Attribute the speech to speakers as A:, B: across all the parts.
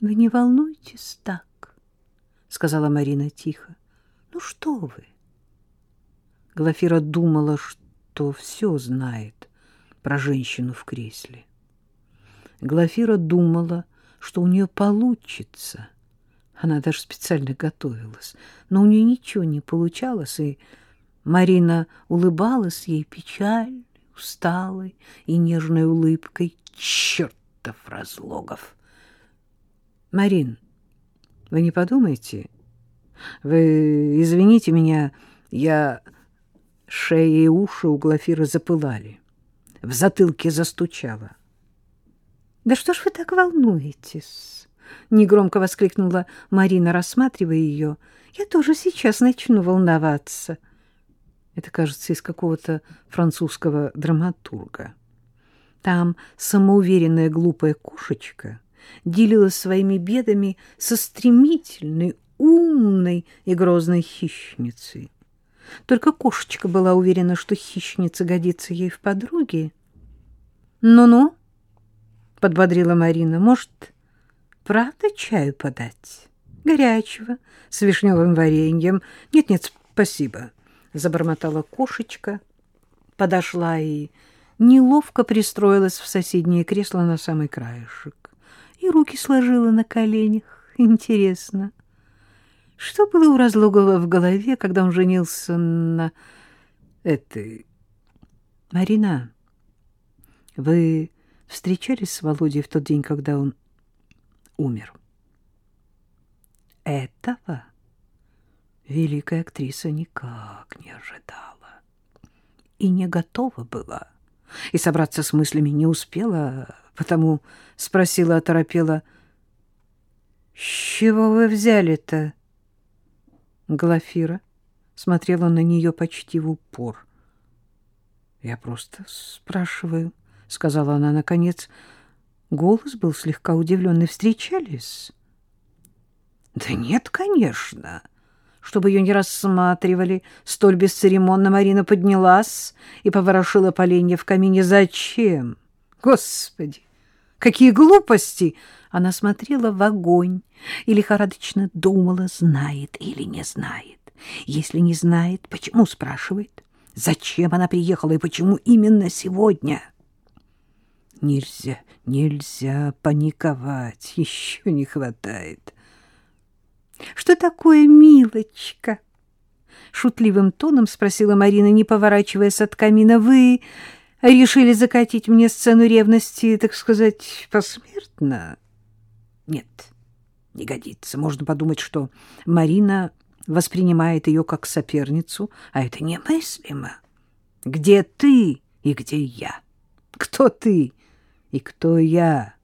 A: — Вы не волнуйтесь так, — сказала Марина тихо. — Ну что вы? Глафира думала, что все знает про женщину в кресле. Глафира думала, что у нее получится. Она даже специально готовилась, но у нее ничего не получалось, и Марина улыбалась ей печальной, усталой и нежной улыбкой. Чертов разлогов! Марин, вы не подумайте? Вы извините меня, я... Шея и уши у Глафиры запылали. В затылке застучало. — Да что ж вы так волнуетесь? — негромко воскликнула Марина, рассматривая ее. — Я тоже сейчас начну волноваться. Это, кажется, из какого-то французского драматурга. Там самоуверенная глупая кошечка делилась своими бедами со стремительной, умной и грозной хищницей. Только кошечка была уверена, что хищница годится ей в подруги. «Ну-ну», — подбодрила Марина, — «может, правда чаю подать? Горячего, с вишневым вареньем? Нет-нет, спасибо», — забормотала кошечка, подошла и неловко пристроилась в соседнее кресло на самый краешек руки сложила на коленях. Интересно, что было у Разлогова в голове, когда он женился на этой... Марина, вы встречались с Володей в тот день, когда он умер? Этого великая актриса никак не ожидала и не готова была, и собраться с мыслями не успела, потому спросила оторопела, «С чего вы взяли-то?» Глафира смотрела на нее почти в упор. «Я просто спрашиваю», — сказала она наконец. Голос был слегка удивленный. «Встречались?» «Да нет, конечно». Чтобы ее не рассматривали, столь бесцеремонно Марина поднялась и поворошила поленья в камине. «Зачем? Господи! Какие глупости!» Она смотрела в огонь и лихорадочно думала, знает или не знает. Если не знает, почему спрашивает? Зачем она приехала и почему именно сегодня? Нельзя, нельзя паниковать, еще не хватает. Что такое, милочка? Шутливым тоном спросила Марина, не поворачиваясь от камина. Вы решили закатить мне сцену ревности, так сказать, посмертно? Нет, не годится. Можно подумать, что Марина воспринимает ее как соперницу, а это немыслимо. Где ты и где я? Кто ты и кто я?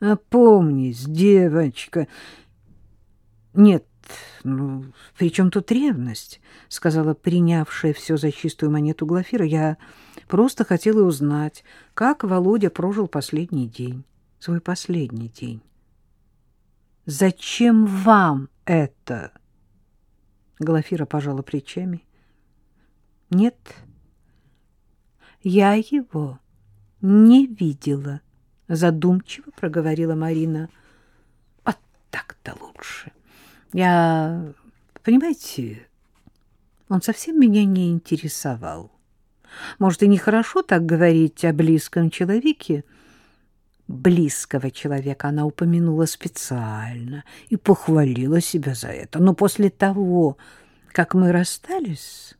A: Опомнись, девочка. Нет, ну, при чем тут ревность? Сказала принявшая все за чистую монету Глафира. Я просто хотела узнать, как Володя прожил последний день, свой последний день. Зачем вам это? Глафира пожала плечами. Нет, я его не видела, задумчиво проговорила Марина. А так-то лучше. Я, понимаете, он совсем меня не интересовал. Может, и нехорошо так говорить о близком человеке, близкого человека она упомянула специально и похвалила себя за это. Но после того, как мы расстались,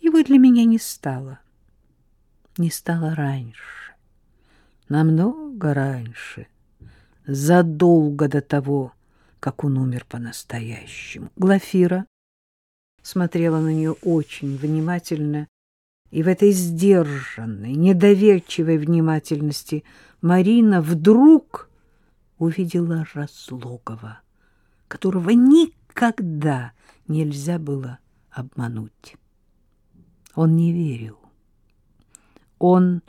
A: его для меня не стало. Не стало раньше, намного раньше, задолго до того, как он умер по-настоящему. Глафира смотрела на нее очень внимательно, и в этой сдержанной, недоверчивой внимательности – Марина вдруг увидела Разлогова, которого никогда нельзя было обмануть. Он не верил. Он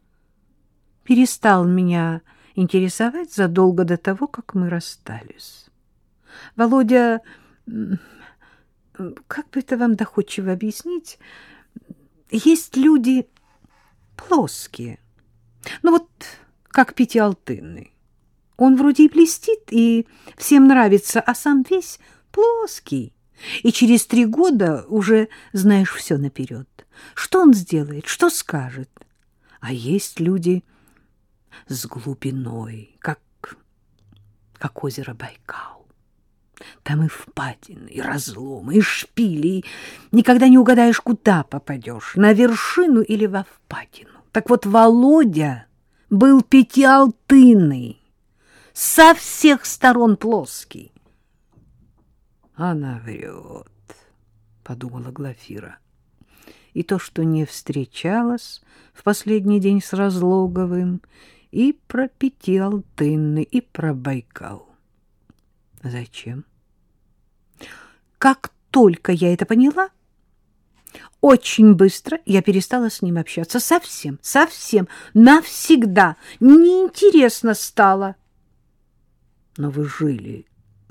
A: перестал меня интересовать задолго до того, как мы расстались. Володя, как бы это вам доходчиво объяснить, есть люди плоские. Ну вот как Петя Алтынный. Он вроде и блестит, и всем нравится, а сам весь плоский. И через три года уже знаешь все наперед. Что он сделает, что скажет. А есть люди с глубиной, как, как озеро Байкал. Там и впадины, и разломы, и шпили, и никогда не угадаешь, куда попадешь, на вершину или во впадину. Так вот, Володя был пятиалтынный, со всех сторон плоский.
B: Она врет, — подумала Глафира. И то, что не встречалась в последний день с Разлоговым, и про Пятиалтынный, и про Байкал. Зачем?
A: Как только я это поняла, очень быстро я перестала с ним общаться. Совсем, совсем, навсегда. Неинтересно стало.
B: Но вы жили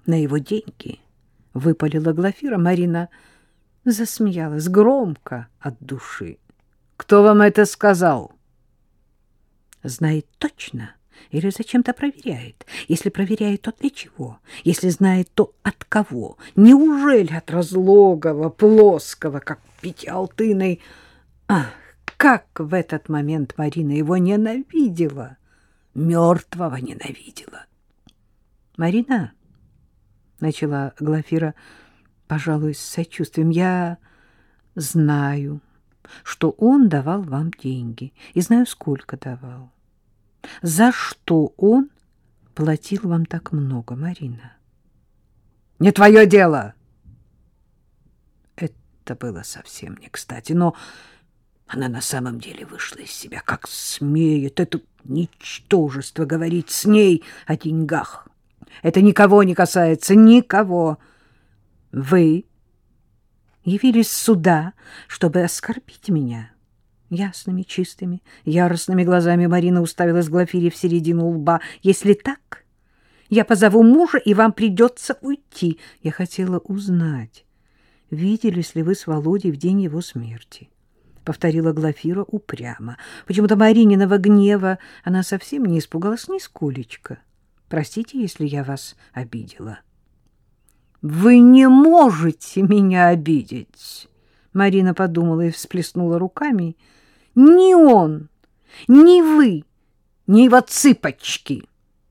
B: на его деньги, — выпалила Глафира. Марина засмеялась громко от души. — Кто вам это сказал?
A: — Знает точно или зачем-то проверяет. Если проверяет, то для чего? Если знает, то от кого? Неужели от разлогого, плоского, как пятиалтыной? Ах, как в этот момент Марина его ненавидела! Мертвого ненавидела! — Марина, — начала Глафира, пожалуй, с сочувствием, — я знаю, что он давал вам деньги, и знаю, сколько давал. За что он платил вам так много, Марина?
B: — Не твое дело! Это было совсем не кстати, но она на самом деле вышла из себя, как смеет это ничтожество говорить с ней о деньгах. Это никого не касается, никого. Вы явились сюда, чтобы оскорбить меня. Ясными, чистыми, яростными глазами Марина уставилась Глафире в середину лба. Если так, я позову мужа, и вам придется уйти. Я хотела узнать, виделись ли вы с Володей в день его смерти. Повторила Глафира упрямо. Почему-то Марининого гнева она совсем не испугалась нисколечко. Простите, если я вас обидела. Вы не можете меня обидеть. Марина подумала и всплеснула руками. Ни он, ни вы, ни его цыпочки.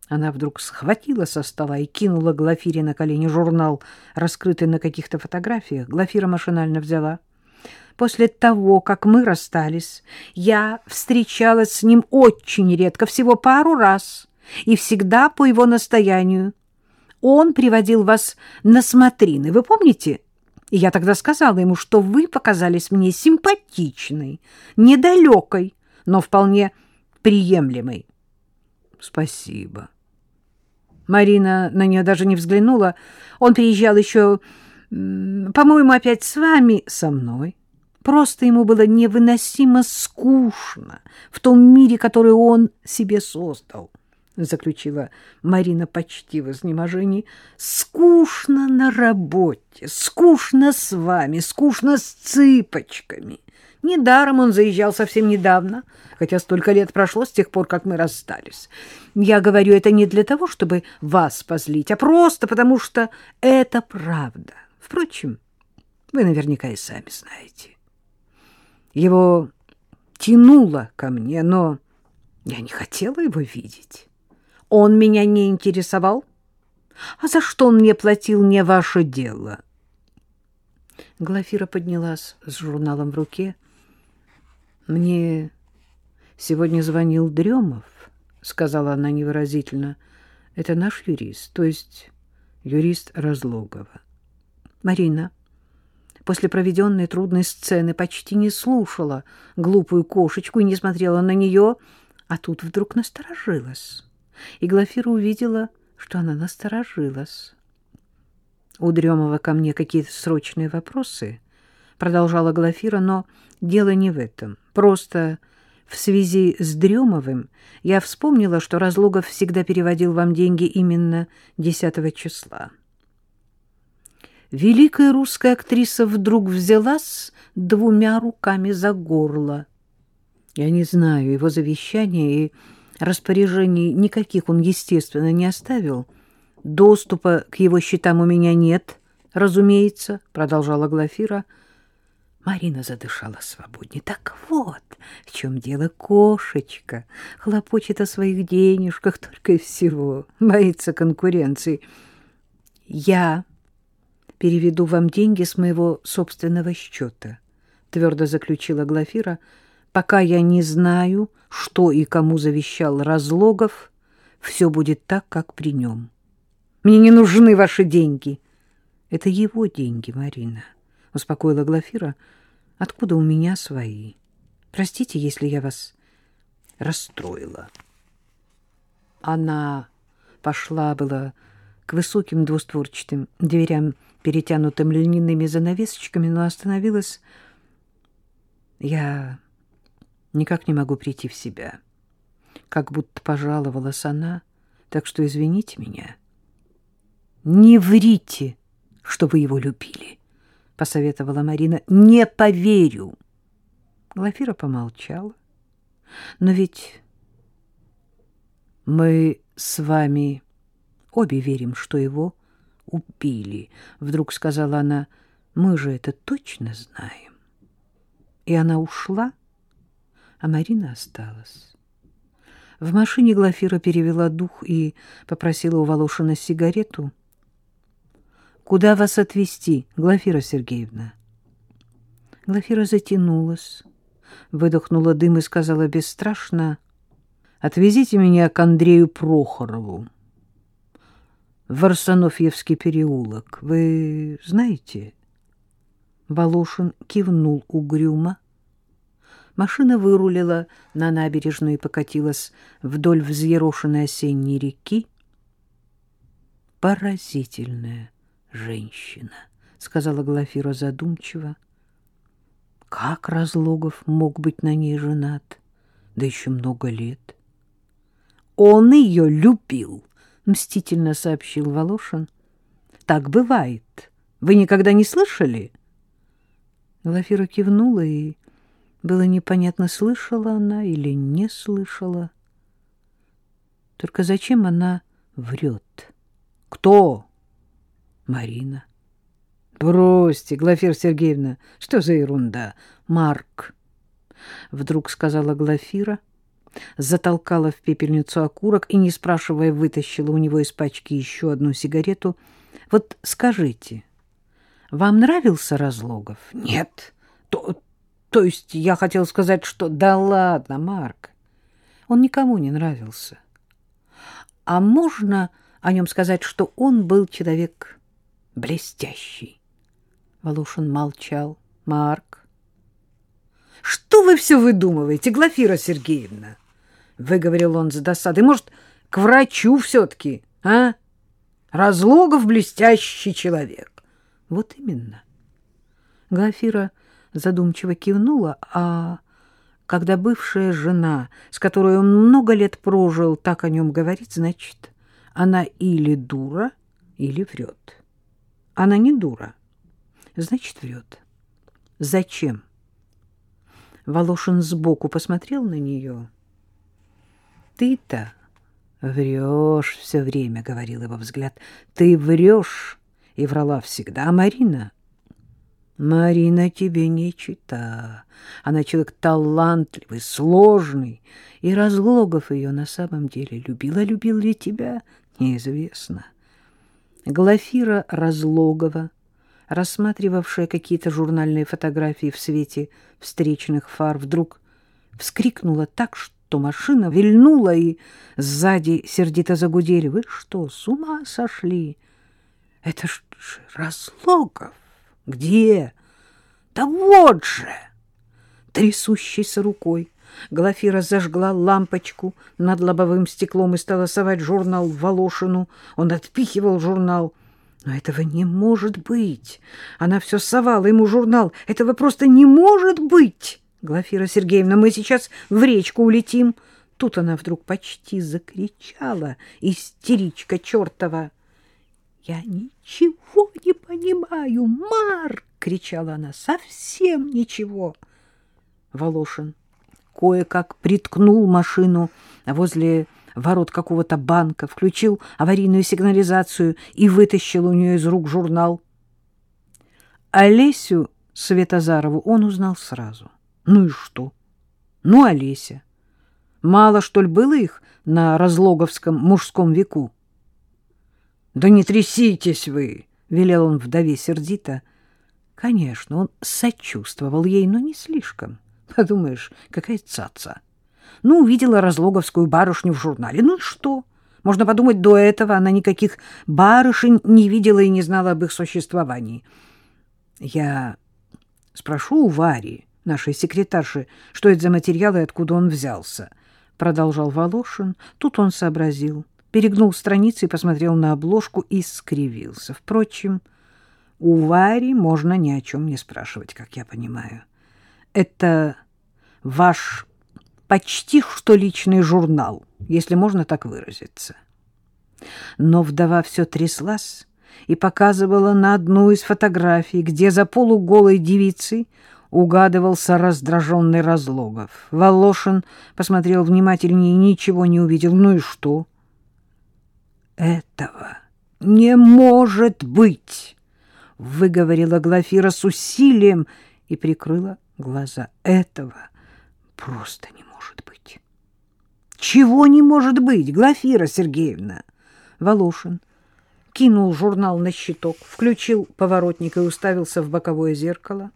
B: Она вдруг схватила со стола и кинула Глафире на колени журнал, раскрытый на каких-то фотографиях. Глафира машинально взяла. После того, как мы расстались, я встречалась с ним очень редко, всего пару раз и всегда по его настоянию. Он приводил вас на смотрины, вы помните? И я тогда сказала ему, что вы показались мне симпатичной, недалекой, но вполне приемлемой. Спасибо.
A: Марина на нее даже не взглянула. Он приезжал еще, по-моему, опять с вами, со мной. Просто ему было невыносимо скучно в том мире, который он себе создал. — заключила Марина почти в изнеможении. — Скучно на работе, скучно с вами, скучно с цыпочками. Недаром он заезжал совсем недавно, хотя столько лет прошло с тех пор, как мы расстались. Я говорю это не для того, чтобы вас позлить, а просто потому, что это правда. Впрочем, вы наверняка и сами знаете. Его тянуло ко мне, но я не хотела его видеть. Он меня не интересовал. А за что он мне платил, не ваше дело. Глафира поднялась с журналом в руке. Мне сегодня звонил Дремов, сказала она невыразительно. Это наш юрист, то есть юрист Разлогова. Марина после проведенной трудной сцены почти не слушала глупую кошечку и не смотрела на нее, а тут вдруг насторожилась и Глафира увидела, что она насторожилась. «У Дремова ко мне какие-то срочные вопросы», — продолжала Глафира, но дело не в этом. Просто в связи с Дремовым я вспомнила, что Разлогов всегда переводил вам деньги именно 10 числа. Великая русская актриса вдруг взялась двумя руками за горло. Я не знаю его завещания и Распоряжений никаких он, естественно, не оставил. Доступа к его счетам у меня нет, разумеется, продолжала Глафира. Марина задышала свободнее. Так вот, в чем дело кошечка. Хлопочет о своих денежках только и всего. Боится конкуренции. Я переведу вам деньги с моего собственного счета, твердо заключила Глафира. Пока я не знаю, что и кому завещал Разлогов, все будет так, как при нем. Мне не нужны ваши деньги. Это его деньги, Марина, успокоила Глафира. Откуда у меня свои? Простите, если я вас расстроила. Она пошла была к высоким двустворчатым дверям, перетянутым льняными занавесочками, но остановилась. Я никак не могу прийти в себя. Как будто пожаловалась она, так что извините меня. Не врите, что вы его любили, — посоветовала Марина. Не поверю. Глафира помолчала. Но ведь мы с вами обе верим, что его убили, — вдруг сказала она. Мы же это точно знаем. И она ушла, — а Марина осталась. В машине Глафира перевела дух и попросила у Волошина сигарету. «Куда вас отвезти, Глафира Сергеевна?» Глафира затянулась, выдохнула дым и сказала бесстрашно, «Отвезите меня к Андрею Прохорову в Арсенофьевский переулок. Вы знаете?» Волошин кивнул угрюмо, Машина вырулила на набережную и покатилась вдоль взъерошенной осенней реки. «Поразительная женщина», — сказала Глафира задумчиво. «Как Разлогов мог быть на ней женат? Да еще много лет». «Он ее любил», — мстительно сообщил Волошин. «Так бывает. Вы никогда не слышали?» Глафира кивнула и было непонятно, слышала она или не слышала. Только зачем она врет? Кто? Марина. Бросьте, Глафира Сергеевна, что за ерунда? Марк. Вдруг сказала Глафира, затолкала в пепельницу окурок и, не спрашивая, вытащила у него из пачки еще одну сигарету. Вот скажите, вам нравился Разлогов? Нет. То, то есть я хотел сказать, что... Да ладно, Марк. Он никому не нравился. А можно о нем сказать, что он был человек блестящий? Волошин молчал. Марк. Что вы все выдумываете, Глафира Сергеевна? Выговорил он с досадой. Может, к врачу все-таки, а? Разлогов блестящий человек. Вот именно. Глафира задумчиво кивнула, а когда бывшая жена, с которой он много лет прожил, так о нем говорит, значит, она или дура, или врет. Она не дура, значит, врет. Зачем? Волошин сбоку посмотрел на нее. Ты-то врешь все время, — говорил его взгляд. Ты врешь и врала всегда, а Марина Марина тебе не чита. Она человек талантливый, сложный, и Разлогов ее на самом деле любила. Любил ли тебя? Неизвестно. Глафира Разлогова, рассматривавшая какие-то журнальные фотографии в свете встречных фар, вдруг вскрикнула так, что машина вильнула, и сзади сердито загудели. «Вы что, с ума сошли? Это ж Разлогов!» Где? Да вот же! Трясущейся рукой Глафира зажгла лампочку над лобовым стеклом и стала совать журнал Волошину. Он отпихивал журнал. Но этого не может быть. Она все совала ему журнал. Этого просто не может быть. Глафира Сергеевна, мы сейчас в речку улетим. Тут она вдруг почти закричала, истеричка чертова. «Я ничего не понимаю, Марк!» — кричала она. «Совсем ничего!» Волошин кое-как приткнул машину возле ворот какого-то банка, включил аварийную сигнализацию и вытащил у нее из рук журнал. Олесю Светозарову он узнал сразу. Ну и что? Ну, Олеся. Мало, что ли, было их на разлоговском мужском веку? — Да не тряситесь вы! — велел он вдове сердито. Конечно, он сочувствовал ей, но не слишком. Подумаешь, какая цаца. Ну, увидела разлоговскую барышню в журнале. Ну что? Можно подумать, до этого она никаких барышень не видела и не знала об их существовании. Я спрошу у Вари, нашей секретарши, что это за материал и откуда он взялся, — продолжал Волошин. Тут он сообразил, перегнул страницы и посмотрел на обложку и скривился. Впрочем, у Вари можно ни о чем не спрашивать, как я понимаю. Это ваш почти что личный журнал, если можно так выразиться. Но вдова все тряслась и показывала на одну из фотографий, где за полуголой девицей угадывался раздраженный Разлогов. Волошин посмотрел внимательнее и ничего не увидел. Ну и что? Этого не может быть, выговорила Глафира с усилием и прикрыла глаза. Этого просто не может быть. Чего не может быть, Глафира Сергеевна? Волошин кинул журнал на щиток, включил поворотник и уставился в боковое зеркало.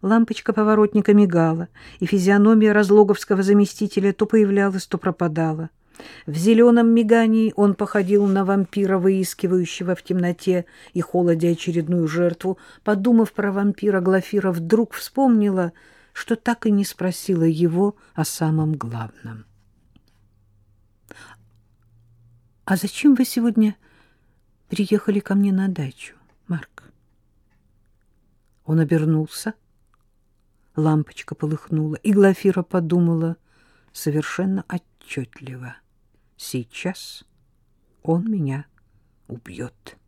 A: Лампочка поворотника мигала, и физиономия разлоговского заместителя то появлялась, то пропадала. В зеленом мигании он походил на вампира, выискивающего в темноте и холоде очередную жертву. Подумав про вампира, Глафира вдруг вспомнила, что так и не спросила его о самом главном. — А зачем вы сегодня приехали ко мне на дачу, Марк? Он обернулся. Лампочка полыхнула, и Глафира подумала совершенно отчетливо — Сейчас он меня убьет.